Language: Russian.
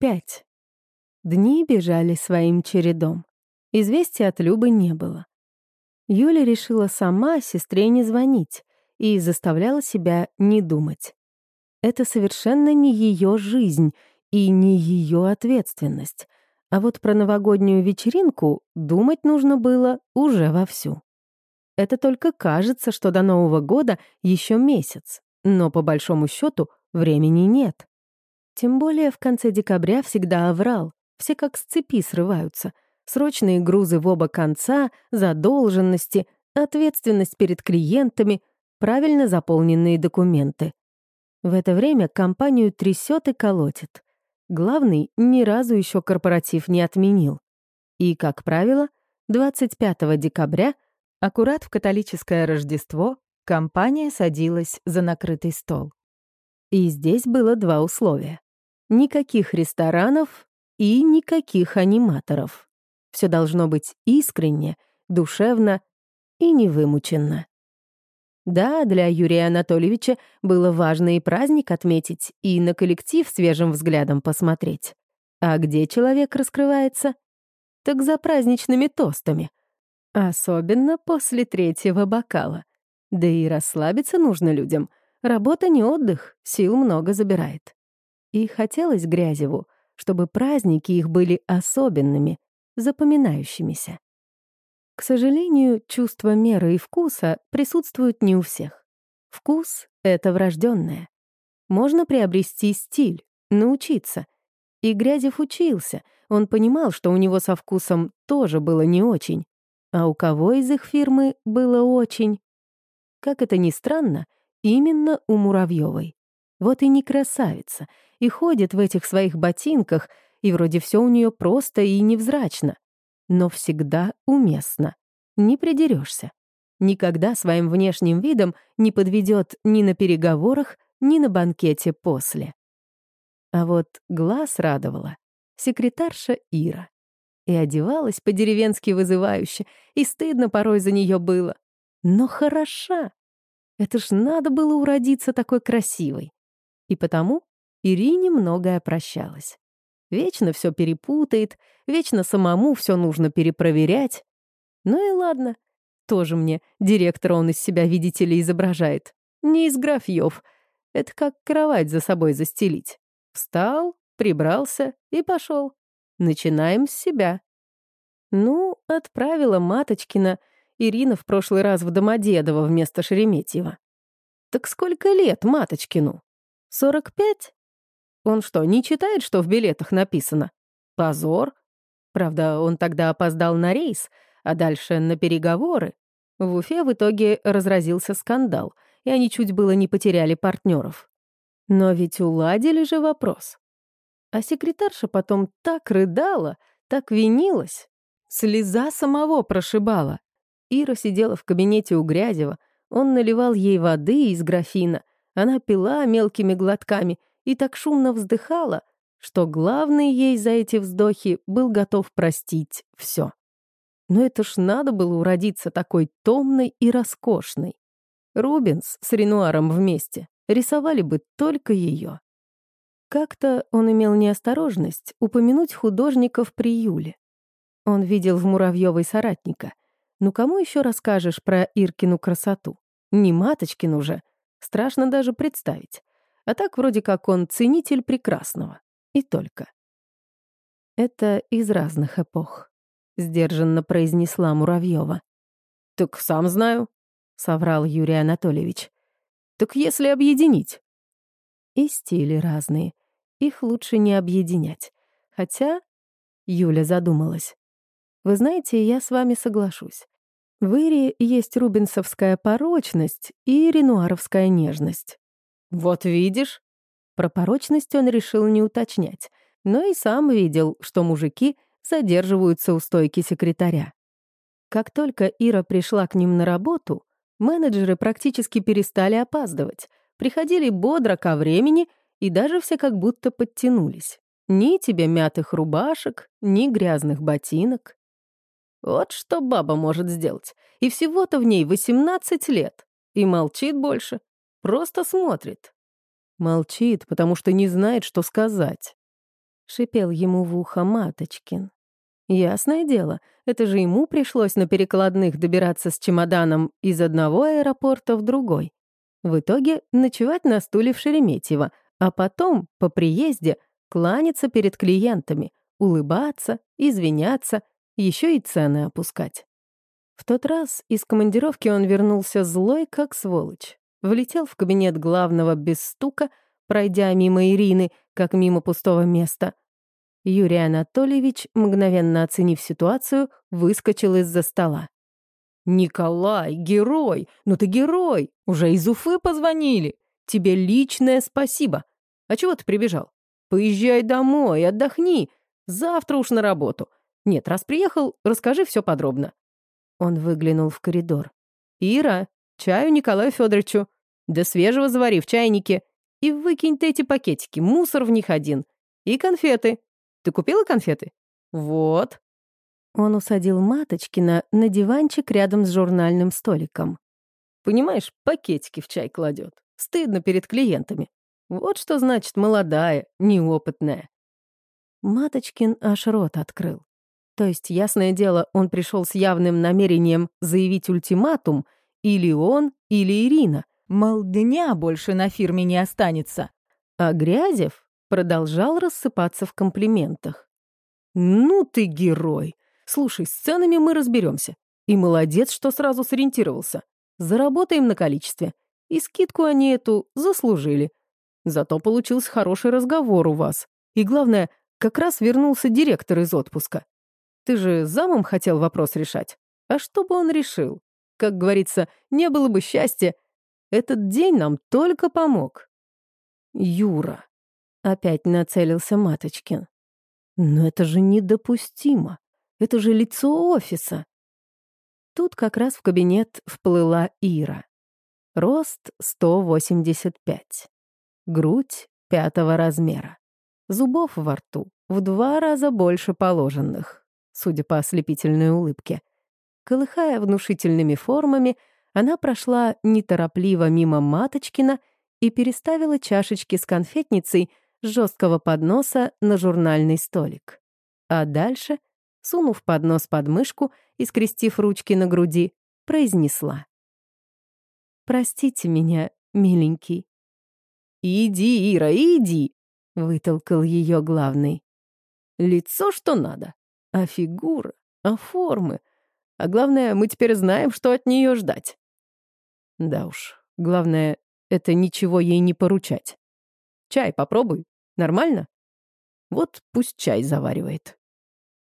45. Дни бежали своим чередом. Известия от Любы не было. Юля решила сама сестре не звонить и заставляла себя не думать. Это совершенно не ее жизнь и не ее ответственность. А вот про новогоднюю вечеринку думать нужно было уже вовсю. Это только кажется, что до Нового года еще месяц, но по большому счету времени нет. Тем более в конце декабря всегда оврал, все как с цепи срываются — срочные грузы в оба конца, задолженности, ответственность перед клиентами, правильно заполненные документы. В это время компанию трясет и колотит. Главный ни разу еще корпоратив не отменил. И, как правило, 25 декабря, аккурат в католическое Рождество, компания садилась за накрытый стол. И здесь было два условия. Никаких ресторанов и никаких аниматоров. Все должно быть искренне, душевно и невымученно. Да, для Юрия Анатольевича было важно и праздник отметить, и на коллектив свежим взглядом посмотреть. А где человек раскрывается? Так за праздничными тостами. Особенно после третьего бокала. Да и расслабиться нужно людям. Работа не отдых, сил много забирает. И хотелось Грязеву, чтобы праздники их были особенными, запоминающимися. К сожалению, чувство меры и вкуса присутствуют не у всех. Вкус — это врожденное. Можно приобрести стиль, научиться. И Грязев учился, он понимал, что у него со вкусом тоже было не очень. А у кого из их фирмы было очень? Как это ни странно, именно у Муравьевой. Вот и не красавица, и ходит в этих своих ботинках — и вроде все у нее просто и невзрачно, но всегда уместно. Не придерешься. Никогда своим внешним видом не подведет ни на переговорах, ни на банкете после. А вот глаз радовала секретарша Ира. И одевалась по-деревенски вызывающе, и стыдно порой за нее было. Но хороша. Это ж надо было уродиться такой красивой. И потому Ирине многое прощалось. Вечно все перепутает, вечно самому все нужно перепроверять. Ну и ладно. Тоже мне директор он из себя, видите ли, изображает. Не из графьев. Это как кровать за собой застелить. Встал, прибрался и пошел. Начинаем с себя. Ну, отправила Маточкина Ирина в прошлый раз в Домодедово вместо Шереметьева. Так сколько лет Маточкину? Сорок пять? Он что, не читает, что в билетах написано? Позор. Правда, он тогда опоздал на рейс, а дальше на переговоры. В Уфе в итоге разразился скандал, и они чуть было не потеряли партнеров. Но ведь уладили же вопрос. А секретарша потом так рыдала, так винилась. Слеза самого прошибала. Ира сидела в кабинете у Грязева, он наливал ей воды из графина, она пила мелкими глотками и так шумно вздыхала, что главный ей за эти вздохи был готов простить все. Но это ж надо было уродиться такой томной и роскошной. Рубинс с Ренуаром вместе рисовали бы только ее. Как-то он имел неосторожность упомянуть художников при Юле. Он видел в Муравьевой соратника. Ну кому еще расскажешь про Иркину красоту? Не Маточкину же. Страшно даже представить. А так вроде как он ценитель прекрасного. И только. Это из разных эпох, сдержанно произнесла Муравьева. Так сам знаю, соврал Юрий Анатольевич. Так если объединить? И стили разные. Их лучше не объединять. Хотя... Юля задумалась. Вы знаете, я с вами соглашусь. В Ире есть рубинсовская порочность и ренуаровская нежность. «Вот видишь?» Про порочность он решил не уточнять, но и сам видел, что мужики задерживаются у стойки секретаря. Как только Ира пришла к ним на работу, менеджеры практически перестали опаздывать, приходили бодро ко времени и даже все как будто подтянулись. Ни тебе мятых рубашек, ни грязных ботинок. Вот что баба может сделать. И всего-то в ней 18 лет. И молчит больше. Просто смотрит. Молчит, потому что не знает, что сказать. шипел ему в ухо Маточкин. Ясное дело, это же ему пришлось на перекладных добираться с чемоданом из одного аэропорта в другой. В итоге ночевать на стуле в Шереметьево, а потом, по приезде, кланяться перед клиентами, улыбаться, извиняться, еще и цены опускать. В тот раз из командировки он вернулся злой, как сволочь. Влетел в кабинет главного без стука, пройдя мимо Ирины, как мимо пустого места. Юрий Анатольевич, мгновенно оценив ситуацию, выскочил из-за стола. «Николай, герой! Ну ты герой! Уже из Уфы позвонили! Тебе личное спасибо! А чего ты прибежал? Поезжай домой, отдохни! Завтра уж на работу! Нет, раз приехал, расскажи все подробно. Он выглянул в коридор. «Ира, чаю Николаю Федоровичу. Да свежего завари в чайнике. И выкинь эти пакетики, мусор в них один. И конфеты. Ты купила конфеты? Вот». Он усадил Маточкина на диванчик рядом с журнальным столиком. «Понимаешь, пакетики в чай кладет. Стыдно перед клиентами. Вот что значит молодая, неопытная». Маточкин аж рот открыл. То есть, ясное дело, он пришел с явным намерением заявить ультиматум или он, или Ирина. Мол, дня больше на фирме не останется. А Грязев продолжал рассыпаться в комплиментах. «Ну ты герой! Слушай, с ценами мы разберемся. И молодец, что сразу сориентировался. Заработаем на количестве. И скидку они эту заслужили. Зато получился хороший разговор у вас. И главное, как раз вернулся директор из отпуска. Ты же замом хотел вопрос решать. А что бы он решил? Как говорится, не было бы счастья. Этот день нам только помог. Юра. Опять нацелился Маточкин. Но это же недопустимо. Это же лицо офиса. Тут как раз в кабинет вплыла Ира. Рост 185. Грудь пятого размера. Зубов во рту в два раза больше положенных судя по ослепительной улыбке. Колыхая внушительными формами, она прошла неторопливо мимо Маточкина и переставила чашечки с конфетницей с жесткого подноса на журнальный столик. А дальше, сунув поднос под мышку и скрестив ручки на груди, произнесла. «Простите меня, миленький». «Иди, Ира, иди!» — вытолкал ее главный. «Лицо что надо а фигура, а формы. А главное, мы теперь знаем, что от нее ждать. Да уж, главное, это ничего ей не поручать. Чай попробуй. Нормально? Вот пусть чай заваривает.